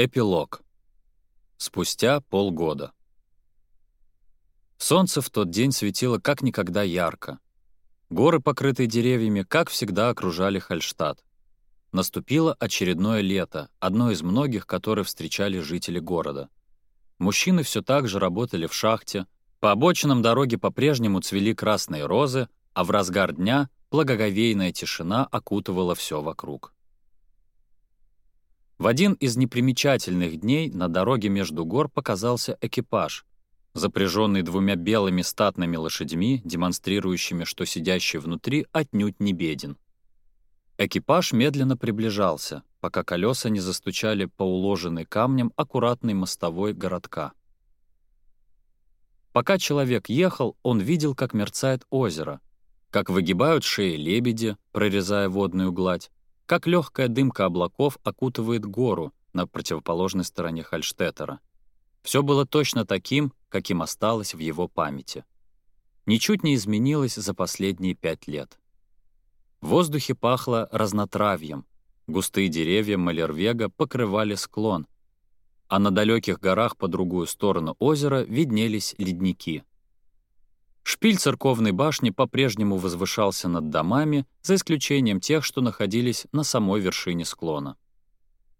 Эпилог. Спустя полгода. Солнце в тот день светило как никогда ярко. Горы, покрытые деревьями, как всегда окружали Хальштадт. Наступило очередное лето, одно из многих, которые встречали жители города. Мужчины все так же работали в шахте, по обочинам дороги по-прежнему цвели красные розы, а в разгар дня благоговейная тишина окутывала все вокруг. В один из непримечательных дней на дороге между гор показался экипаж, запряженный двумя белыми статными лошадьми, демонстрирующими, что сидящий внутри отнюдь не беден. Экипаж медленно приближался, пока колеса не застучали по уложенной камнем аккуратной мостовой городка. Пока человек ехал, он видел, как мерцает озеро, как выгибают шеи лебеди, прорезая водную гладь, как легкая дымка облаков окутывает гору на противоположной стороне Хальштеттера. Все было точно таким, каким осталось в его памяти. Ничуть не изменилось за последние пять лет. В воздухе пахло разнотравьем, густые деревья Малервега покрывали склон, а на далеких горах по другую сторону озера виднелись ледники — Шпиль церковной башни по-прежнему возвышался над домами, за исключением тех, что находились на самой вершине склона.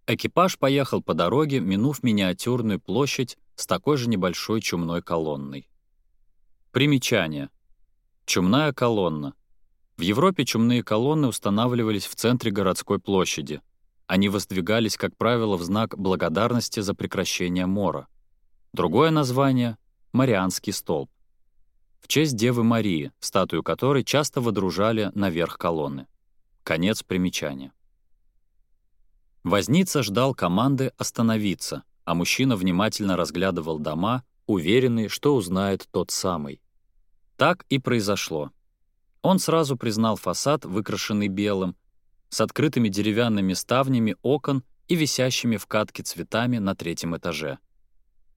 Экипаж поехал по дороге, минув миниатюрную площадь с такой же небольшой чумной колонной. Примечание. Чумная колонна. В Европе чумные колонны устанавливались в центре городской площади. Они воздвигались, как правило, в знак благодарности за прекращение мора. Другое название — Марианский столб в честь Девы Марии, статую которой часто водружали наверх колонны. Конец примечания. Возница ждал команды остановиться, а мужчина внимательно разглядывал дома, уверенный, что узнает тот самый. Так и произошло. Он сразу признал фасад, выкрашенный белым, с открытыми деревянными ставнями окон и висящими в катке цветами на третьем этаже.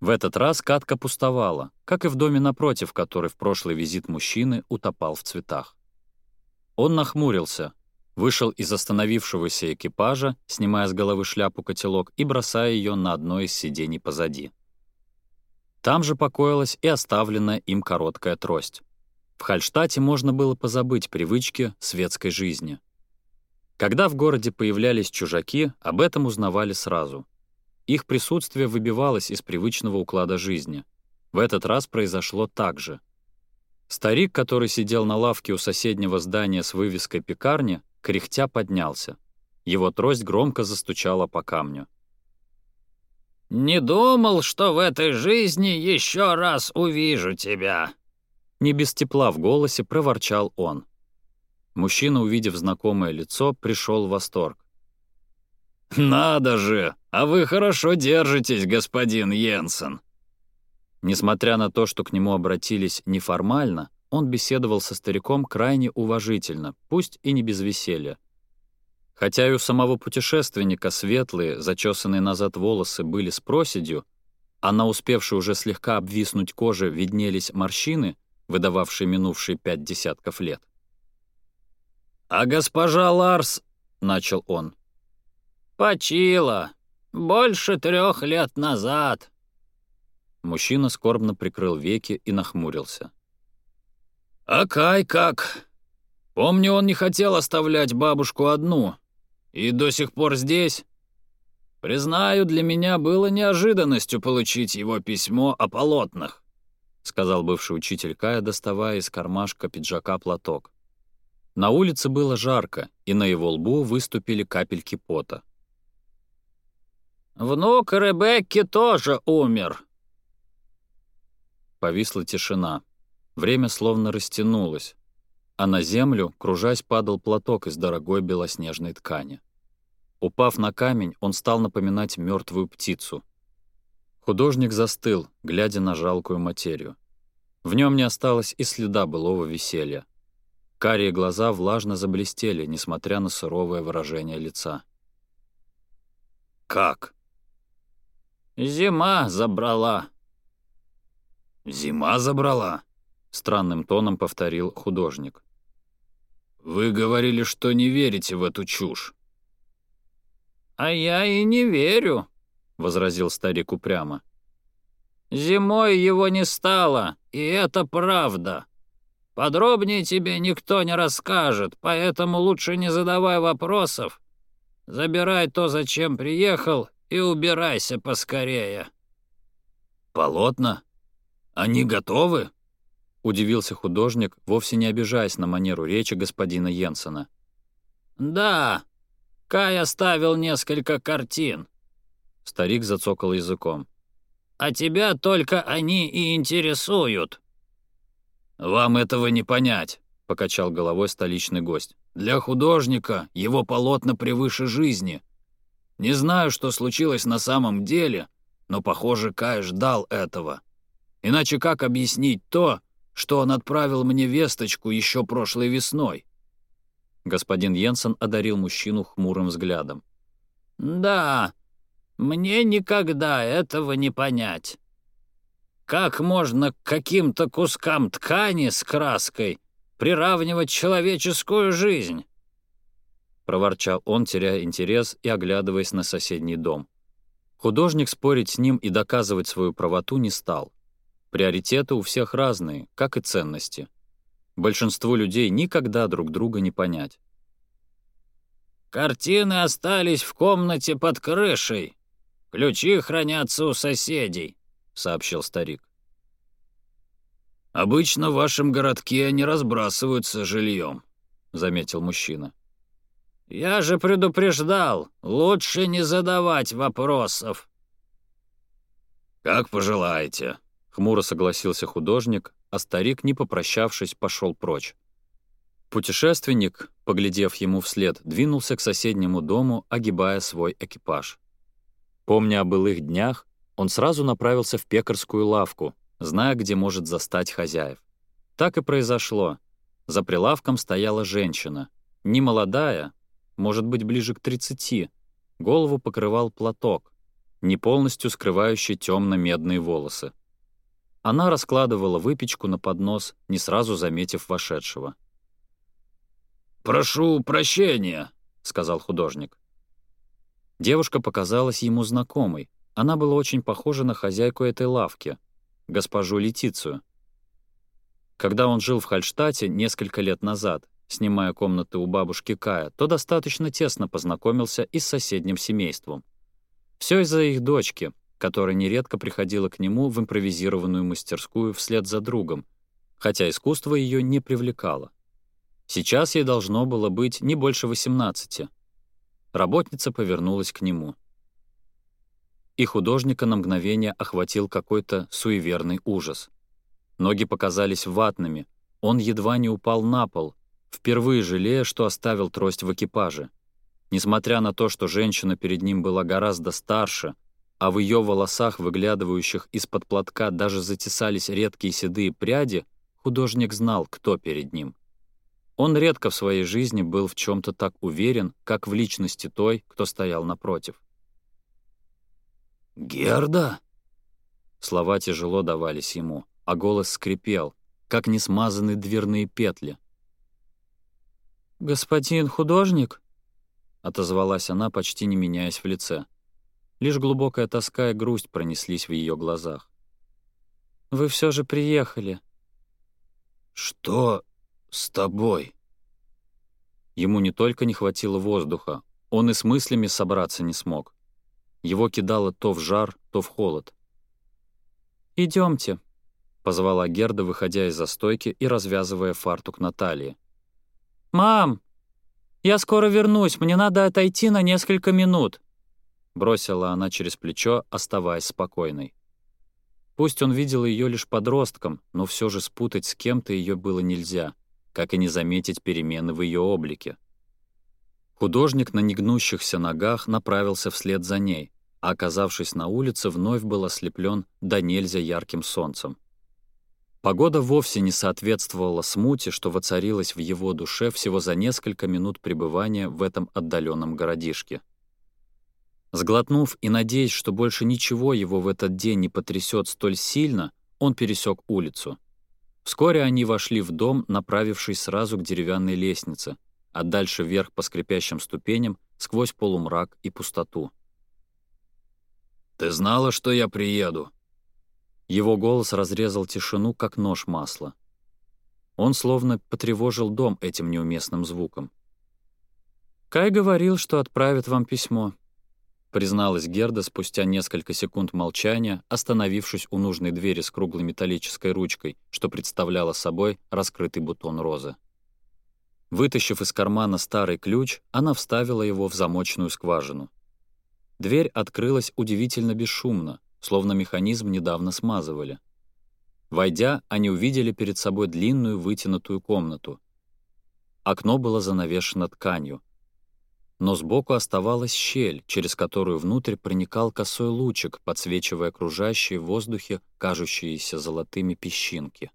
В этот раз катка пустовала, как и в доме напротив, который в прошлый визит мужчины утопал в цветах. Он нахмурился, вышел из остановившегося экипажа, снимая с головы шляпу-котелок и бросая ее на одно из сидений позади. Там же покоилась и оставленная им короткая трость. В Хальштате можно было позабыть привычки светской жизни. Когда в городе появлялись чужаки, об этом узнавали сразу. Их присутствие выбивалось из привычного уклада жизни. В этот раз произошло так же. Старик, который сидел на лавке у соседнего здания с вывеской пекарни, кряхтя поднялся. Его трость громко застучала по камню. «Не думал, что в этой жизни еще раз увижу тебя!» Не без тепла в голосе проворчал он. Мужчина, увидев знакомое лицо, пришел в восторг. «Надо же! А вы хорошо держитесь, господин Йенсен!» Несмотря на то, что к нему обратились неформально, он беседовал со стариком крайне уважительно, пусть и не без веселья. Хотя и у самого путешественника светлые, зачесанные назад волосы были с проседью, а на успевшей уже слегка обвиснуть коже виднелись морщины, выдававшие минувшие пять десятков лет. «А госпожа Ларс», — начал он, — «Почила. Больше трех лет назад». Мужчина скорбно прикрыл веки и нахмурился. «А Кай как? Помню, он не хотел оставлять бабушку одну. И до сих пор здесь. Признаю, для меня было неожиданностью получить его письмо о полотнах», сказал бывший учитель Кая, доставая из кармашка пиджака платок. На улице было жарко, и на его лбу выступили капельки пота. Внук Ребекки тоже умер!» Повисла тишина. Время словно растянулось, а на землю, кружась, падал платок из дорогой белоснежной ткани. Упав на камень, он стал напоминать мертвую птицу. Художник застыл, глядя на жалкую материю. В нем не осталось и следа былого веселья. Карие глаза влажно заблестели, несмотря на суровое выражение лица. «Как?» «Зима забрала». «Зима забрала», — странным тоном повторил художник. «Вы говорили, что не верите в эту чушь». «А я и не верю», — возразил старик упрямо. «Зимой его не стало, и это правда. Подробнее тебе никто не расскажет, поэтому лучше не задавай вопросов. Забирай то, зачем приехал, и убирайся поскорее». «Полотна? Они готовы?» — удивился художник, вовсе не обижаясь на манеру речи господина Йенсена. «Да, Кай оставил несколько картин». Старик зацокал языком. «А тебя только они и интересуют». «Вам этого не понять», — покачал головой столичный гость. «Для художника его полотна превыше жизни. Не знаю, что случилось на самом деле, но, похоже, Кай ждал этого. Иначе как объяснить то, что он отправил мне весточку еще прошлой весной?» Господин Йенсен одарил мужчину хмурым взглядом. «Да, мне никогда этого не понять. Как можно к каким-то кускам ткани с краской приравнивать человеческую жизнь? проворчал он, теряя интерес и оглядываясь на соседний дом. Художник спорить с ним и доказывать свою правоту не стал. Приоритеты у всех разные, как и ценности. Большинству людей никогда друг друга не понять. «Картины остались в комнате под крышей. Ключи хранятся у соседей», — сообщил старик. «Обычно в вашем городке они разбрасываются жильем», — заметил мужчина. Я же предупреждал, лучше не задавать вопросов. Как пожелаете, хмуро согласился художник, а старик, не попрощавшись, пошел прочь. Путешественник, поглядев ему вслед, двинулся к соседнему дому, огибая свой экипаж. Помня о былых днях, он сразу направился в пекарскую лавку, зная, где может застать хозяев. Так и произошло. За прилавком стояла женщина. Не молодая, может быть, ближе к 30, голову покрывал платок, не полностью скрывающий темно-медные волосы. Она раскладывала выпечку на поднос, не сразу заметив вошедшего. «Прошу прощения», — сказал художник. Девушка показалась ему знакомой. Она была очень похожа на хозяйку этой лавки, госпожу Летицию. Когда он жил в Хольштадте несколько лет назад, снимая комнаты у бабушки Кая, то достаточно тесно познакомился и с соседним семейством. Все из-за их дочки, которая нередко приходила к нему в импровизированную мастерскую вслед за другом, хотя искусство ее не привлекало. Сейчас ей должно было быть не больше 18. Работница повернулась к нему. И художника на мгновение охватил какой-то суеверный ужас. Ноги показались ватными, он едва не упал на пол, впервые жалея, что оставил трость в экипаже. Несмотря на то, что женщина перед ним была гораздо старше, а в ее волосах, выглядывающих из-под платка, даже затесались редкие седые пряди, художник знал, кто перед ним. Он редко в своей жизни был в чем-то так уверен, как в личности той, кто стоял напротив. «Герда!» Слова тяжело давались ему, а голос скрипел, как несмазанные дверные петли, «Господин художник?» — отозвалась она, почти не меняясь в лице. Лишь глубокая тоска и грусть пронеслись в ее глазах. «Вы все же приехали». «Что с тобой?» Ему не только не хватило воздуха, он и с мыслями собраться не смог. Его кидало то в жар, то в холод. Идемте, позвала Герда, выходя из застойки и развязывая фартук Натальи. «Мам, я скоро вернусь, мне надо отойти на несколько минут», — бросила она через плечо, оставаясь спокойной. Пусть он видел ее лишь подростком, но все же спутать с кем-то ее было нельзя, как и не заметить перемены в ее облике. Художник на негнущихся ногах направился вслед за ней, а, оказавшись на улице, вновь был ослеплен до нельзя ярким солнцем. Погода вовсе не соответствовала смуте, что воцарилась в его душе всего за несколько минут пребывания в этом отдаленном городишке. Сглотнув и надеясь, что больше ничего его в этот день не потрясет столь сильно, он пересек улицу. Вскоре они вошли в дом, направившись сразу к деревянной лестнице, а дальше вверх по скрипящим ступеням сквозь полумрак и пустоту. «Ты знала, что я приеду?» Его голос разрезал тишину, как нож масла. Он словно потревожил дом этим неуместным звуком. «Кай говорил, что отправит вам письмо», — призналась Герда спустя несколько секунд молчания, остановившись у нужной двери с круглой металлической ручкой, что представляла собой раскрытый бутон розы. Вытащив из кармана старый ключ, она вставила его в замочную скважину. Дверь открылась удивительно бесшумно, словно механизм недавно смазывали. Войдя, они увидели перед собой длинную вытянутую комнату. Окно было занавешено тканью. Но сбоку оставалась щель, через которую внутрь проникал косой лучик, подсвечивая окружающие в воздухе кажущиеся золотыми песчинки.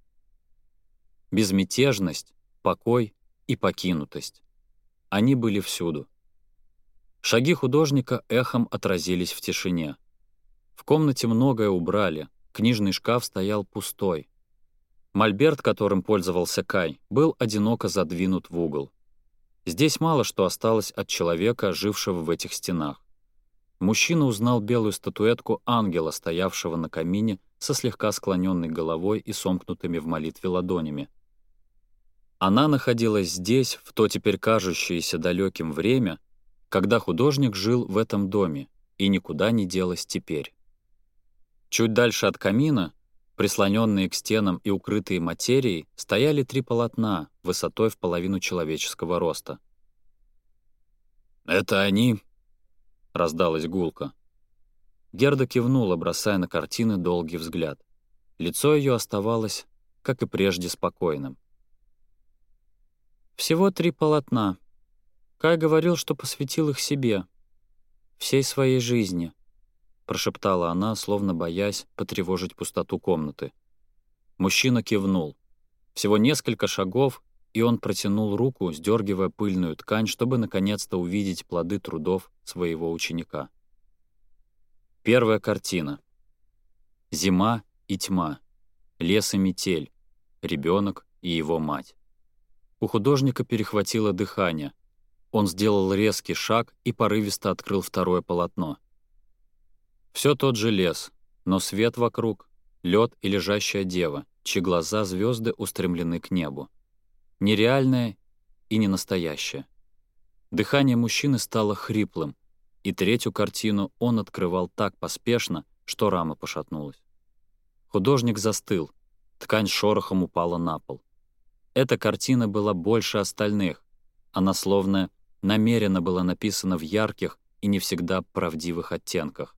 Безмятежность, покой и покинутость. Они были всюду. Шаги художника эхом отразились в тишине — в комнате многое убрали, книжный шкаф стоял пустой. Мольберт, которым пользовался Кай, был одиноко задвинут в угол. Здесь мало что осталось от человека, жившего в этих стенах. Мужчина узнал белую статуэтку ангела, стоявшего на камине со слегка склоненной головой и сомкнутыми в молитве ладонями. Она находилась здесь, в то теперь кажущееся далеким время, когда художник жил в этом доме, и никуда не делась теперь. Чуть дальше от камина, прислоненные к стенам и укрытые материей, стояли три полотна высотой в половину человеческого роста. «Это они?» — раздалась гулка. Герда кивнула, бросая на картины долгий взгляд. Лицо ее оставалось, как и прежде, спокойным. «Всего три полотна. Кай говорил, что посвятил их себе, всей своей жизни прошептала она, словно боясь потревожить пустоту комнаты. Мужчина кивнул. Всего несколько шагов, и он протянул руку, сдергивая пыльную ткань, чтобы наконец-то увидеть плоды трудов своего ученика. Первая картина. Зима и тьма. Лес и метель. Ребенок и его мать. У художника перехватило дыхание. Он сделал резкий шаг и порывисто открыл второе полотно — все тот же лес, но свет вокруг, лед и лежащая дева, чьи глаза звезды устремлены к небу. Нереальное и ненастоящее. Дыхание мужчины стало хриплым, и третью картину он открывал так поспешно, что рама пошатнулась. Художник застыл, ткань шорохом упала на пол. Эта картина была больше остальных, она словно намеренно была написана в ярких и не всегда правдивых оттенках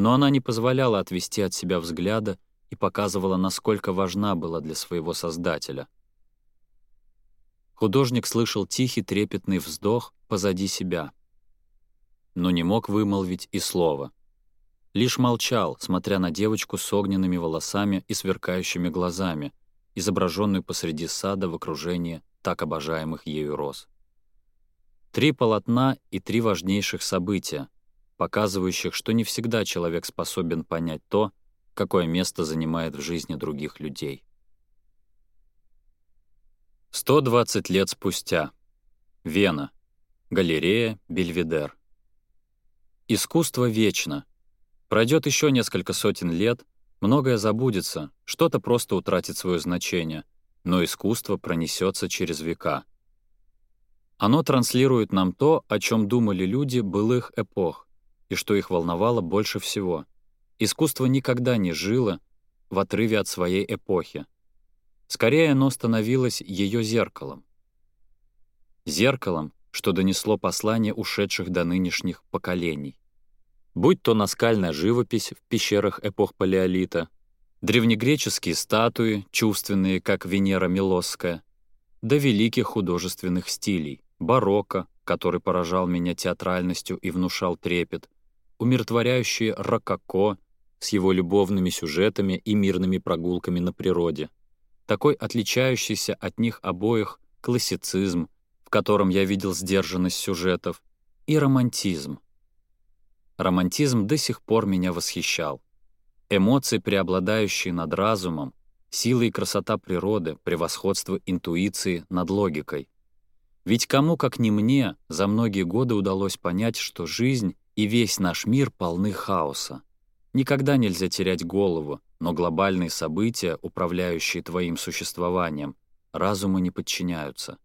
но она не позволяла отвести от себя взгляда и показывала, насколько важна была для своего создателя. Художник слышал тихий трепетный вздох позади себя, но не мог вымолвить и слова. Лишь молчал, смотря на девочку с огненными волосами и сверкающими глазами, изображенную посреди сада в окружении так обожаемых ею роз. Три полотна и три важнейших события — показывающих, что не всегда человек способен понять то, какое место занимает в жизни других людей. 120 лет спустя. Вена. Галерея Бельведер. Искусство вечно. Пройдет еще несколько сотен лет, многое забудется, что-то просто утратит свое значение, но искусство пронесется через века. Оно транслирует нам то, о чем думали люди былых эпох, и что их волновало больше всего. Искусство никогда не жило в отрыве от своей эпохи. Скорее оно становилось ее зеркалом. Зеркалом, что донесло послание ушедших до нынешних поколений. Будь то наскальная живопись в пещерах эпох Палеолита, древнегреческие статуи, чувственные, как Венера Милосская, до великих художественных стилей — барокко, который поражал меня театральностью и внушал трепет, умиротворяющее «Рококо» с его любовными сюжетами и мирными прогулками на природе, такой отличающийся от них обоих классицизм, в котором я видел сдержанность сюжетов, и романтизм. Романтизм до сих пор меня восхищал. Эмоции, преобладающие над разумом, сила и красота природы, превосходство интуиции над логикой. Ведь кому, как не мне, за многие годы удалось понять, что жизнь и весь наш мир полны хаоса. Никогда нельзя терять голову, но глобальные события, управляющие твоим существованием, разуму не подчиняются.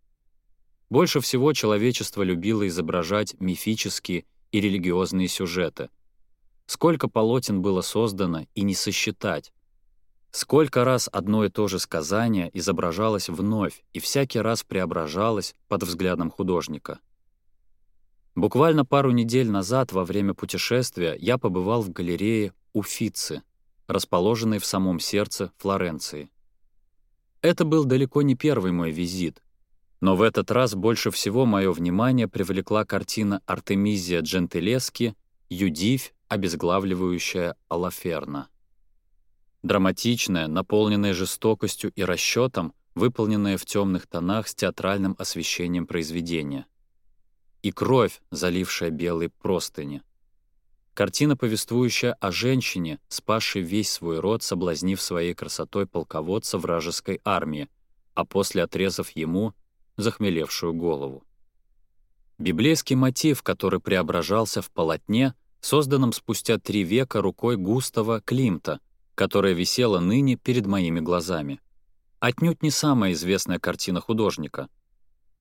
Больше всего человечество любило изображать мифические и религиозные сюжеты. Сколько полотен было создано и не сосчитать. Сколько раз одно и то же сказание изображалось вновь и всякий раз преображалось под взглядом художника — Буквально пару недель назад во время путешествия я побывал в галерее Уфици, расположенной в самом сердце Флоренции. Это был далеко не первый мой визит, но в этот раз больше всего мое внимание привлекла картина Артемизия Джентелески «Юдивь, обезглавливающая Алаферна». Драматичная, наполненная жестокостью и расчетом, выполненная в темных тонах с театральным освещением произведения — и кровь, залившая белые простыни. Картина, повествующая о женщине, спасшей весь свой род, соблазнив своей красотой полководца вражеской армии, а после отрезав ему захмелевшую голову. Библейский мотив, который преображался в полотне, созданном спустя три века рукой Густава Климта, которая висела ныне перед моими глазами. Отнюдь не самая известная картина художника.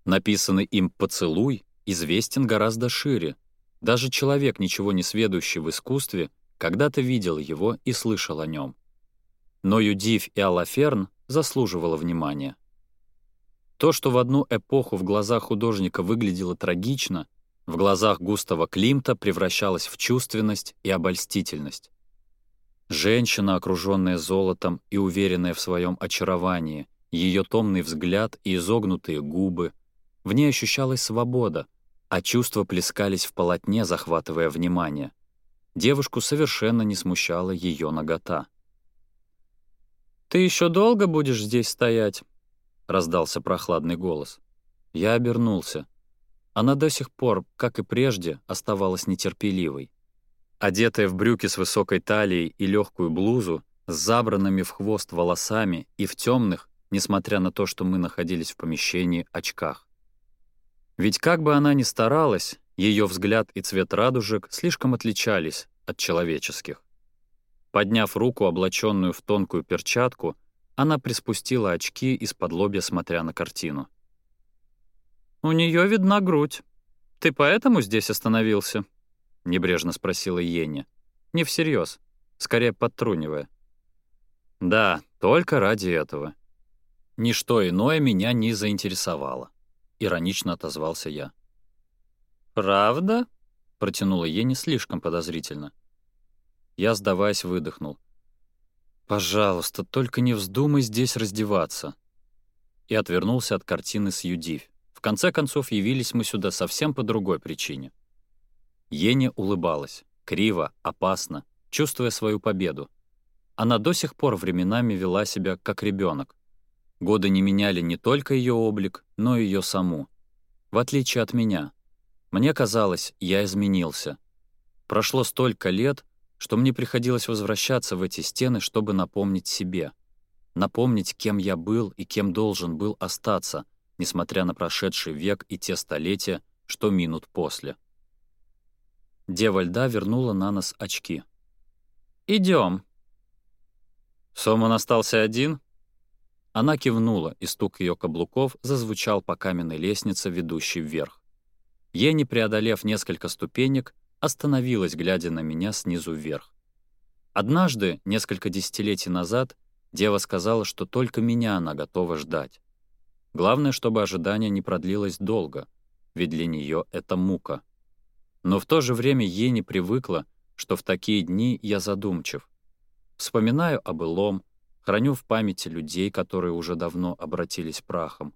Написанный им «Поцелуй» известен гораздо шире. Даже человек, ничего не сведущий в искусстве, когда-то видел его и слышал о нем. Но Юдив и Алаферн заслуживало внимания. То, что в одну эпоху в глазах художника выглядело трагично, в глазах Густава Климта превращалось в чувственность и обольстительность. Женщина, окруженная золотом и уверенная в своем очаровании, ее томный взгляд и изогнутые губы. В ней ощущалась свобода, а чувства плескались в полотне, захватывая внимание. Девушку совершенно не смущала ее нагота. «Ты еще долго будешь здесь стоять?» — раздался прохладный голос. Я обернулся. Она до сих пор, как и прежде, оставалась нетерпеливой. Одетая в брюки с высокой талией и легкую блузу, с забранными в хвост волосами и в темных, несмотря на то, что мы находились в помещении, очках. Ведь как бы она ни старалась, ее взгляд и цвет радужек слишком отличались от человеческих. Подняв руку, облаченную в тонкую перчатку, она приспустила очки из-под лобья, смотря на картину. «У нее видна грудь. Ты поэтому здесь остановился?» — небрежно спросила Йенни. «Не всерьез, скорее подтрунивая». «Да, только ради этого. Ничто иное меня не заинтересовало. — иронично отозвался я. «Правда?» — протянула Е не слишком подозрительно. Я, сдаваясь, выдохнул. «Пожалуйста, только не вздумай здесь раздеваться!» И отвернулся от картины с Юдивь. В конце концов, явились мы сюда совсем по другой причине. Еня улыбалась. Криво, опасно, чувствуя свою победу. Она до сих пор временами вела себя как ребенок, Годы не меняли не только ее облик, но и ее саму. В отличие от меня. Мне казалось, я изменился. Прошло столько лет, что мне приходилось возвращаться в эти стены, чтобы напомнить себе. Напомнить, кем я был и кем должен был остаться, несмотря на прошедший век и те столетия, что минут после. Дева льда вернула на нас очки. Идем. Сомон остался один? Она кивнула, и стук ее каблуков зазвучал по каменной лестнице, ведущей вверх. Ени, преодолев несколько ступенек, остановилась, глядя на меня снизу вверх. Однажды, несколько десятилетий назад, дева сказала, что только меня она готова ждать. Главное, чтобы ожидание не продлилось долго, ведь для нее это мука. Но в то же время ей не привыкла, что в такие дни я задумчив. Вспоминаю о былом, храню в памяти людей, которые уже давно обратились прахом.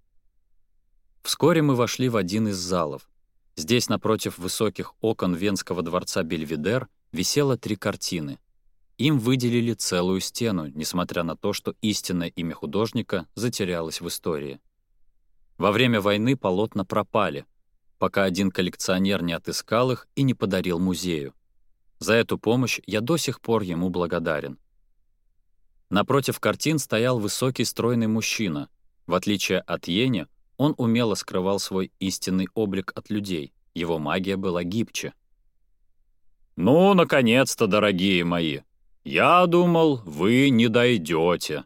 Вскоре мы вошли в один из залов. Здесь, напротив высоких окон Венского дворца Бельведер, висело три картины. Им выделили целую стену, несмотря на то, что истинное имя художника затерялось в истории. Во время войны полотна пропали, пока один коллекционер не отыскал их и не подарил музею. За эту помощь я до сих пор ему благодарен. Напротив картин стоял высокий стройный мужчина. В отличие от Йене, он умело скрывал свой истинный облик от людей. Его магия была гибче. «Ну, наконец-то, дорогие мои! Я думал, вы не дойдете!»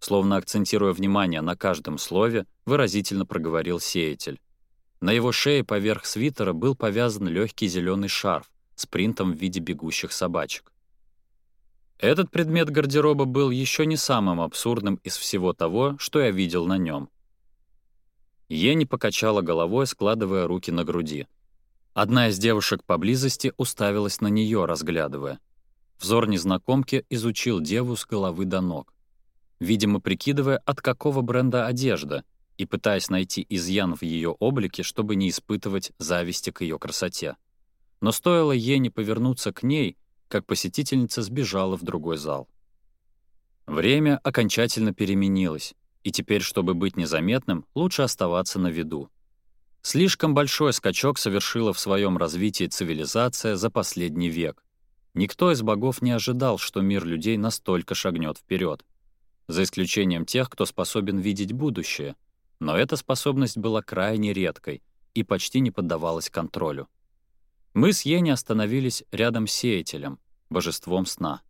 Словно акцентируя внимание на каждом слове, выразительно проговорил сеятель. На его шее поверх свитера был повязан легкий зеленый шарф с принтом в виде бегущих собачек. Этот предмет гардероба был еще не самым абсурдным из всего того, что я видел на нем. Ени покачала головой, складывая руки на груди. Одна из девушек поблизости уставилась на нее, разглядывая. Взор незнакомки изучил деву с головы до ног, видимо, прикидывая, от какого бренда одежда, и пытаясь найти изъян в ее облике, чтобы не испытывать зависти к ее красоте. Но стоило Ене повернуться к ней — как посетительница сбежала в другой зал. Время окончательно переменилось, и теперь, чтобы быть незаметным, лучше оставаться на виду. Слишком большой скачок совершила в своем развитии цивилизация за последний век. Никто из богов не ожидал, что мир людей настолько шагнет вперед, за исключением тех, кто способен видеть будущее, но эта способность была крайне редкой и почти не поддавалась контролю. Мы с Йенни остановились рядом с сеятелем, божеством сна.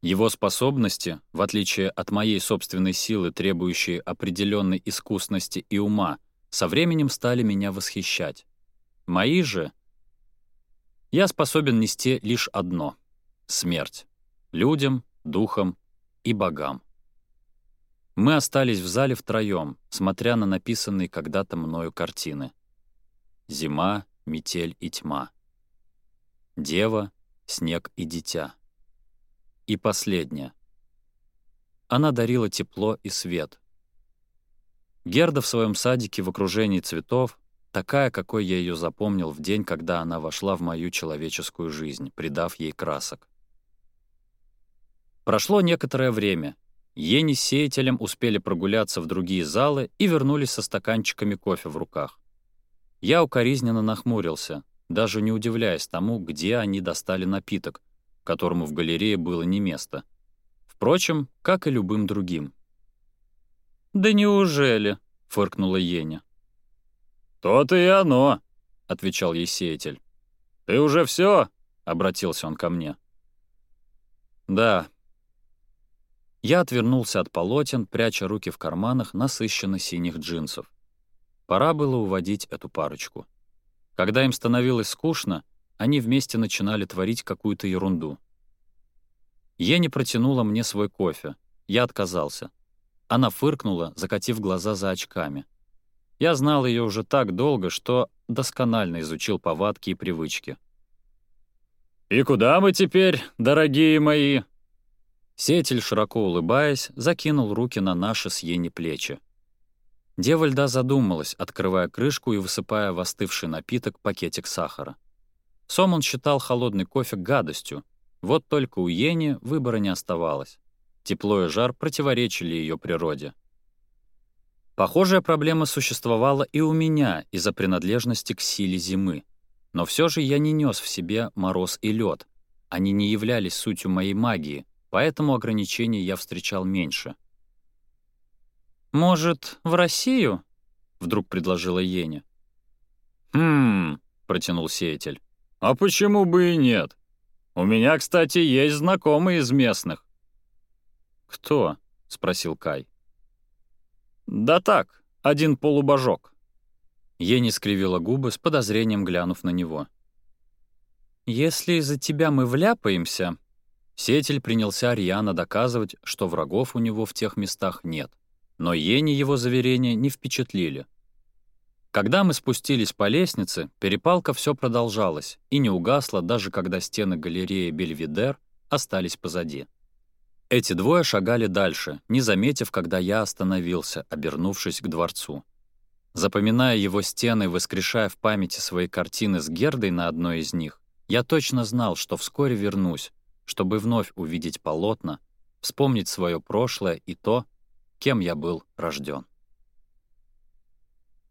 Его способности, в отличие от моей собственной силы, требующие определенной искусности и ума, со временем стали меня восхищать. Мои же... Я способен нести лишь одно — смерть. Людям, духам и богам. Мы остались в зале втроем, смотря на написанные когда-то мною картины. Зима, метель и тьма. Дева, снег и дитя. И последняя. Она дарила тепло и свет. Герда в своем садике в окружении цветов, такая, какой я ее запомнил в день, когда она вошла в мою человеческую жизнь, придав ей красок. Прошло некоторое время. Ени с сеятелем успели прогуляться в другие залы и вернулись со стаканчиками кофе в руках. Я укоризненно нахмурился, даже не удивляясь тому, где они достали напиток, которому в галерее было не место. Впрочем, как и любым другим. «Да неужели?» — фыркнула Еня. «То-то и оно!» — отвечал ей сеятель. «Ты уже все? обратился он ко мне. «Да». Я отвернулся от полотен, пряча руки в карманах насыщенно синих джинсов. Пора было уводить эту парочку. Когда им становилось скучно, они вместе начинали творить какую-то ерунду. Ени протянула мне свой кофе. Я отказался. Она фыркнула, закатив глаза за очками. Я знал ее уже так долго, что досконально изучил повадки и привычки. «И куда мы теперь, дорогие мои?» Сетель, широко улыбаясь, закинул руки на наши с Ени плечи. Дева льда задумалась, открывая крышку и высыпая в остывший напиток пакетик сахара. Сом он считал холодный кофе гадостью, вот только у Йени выбора не оставалось. Тепло и жар противоречили ее природе. Похожая проблема существовала и у меня из-за принадлежности к силе зимы. Но все же я не нес в себе мороз и лед. Они не являлись сутью моей магии, поэтому ограничений я встречал меньше — «Может, в Россию?» — вдруг предложила Еня. «Хм...» — протянул сеятель. «А почему бы и нет? У меня, кстати, есть знакомые из местных». «Кто?» — спросил Кай. «Да так, один полубожок». Ени скривила губы, с подозрением глянув на него. «Если из-за тебя мы вляпаемся...» Сетель принялся Ариана доказывать, что врагов у него в тех местах нет — но Ени его заверения не впечатлили. Когда мы спустились по лестнице, перепалка все продолжалась и не угасла, даже когда стены галереи Бельведер остались позади. Эти двое шагали дальше, не заметив, когда я остановился, обернувшись к дворцу. Запоминая его стены и воскрешая в памяти свои картины с Гердой на одной из них, я точно знал, что вскоре вернусь, чтобы вновь увидеть полотна, вспомнить свое прошлое и то, кем я был рожден.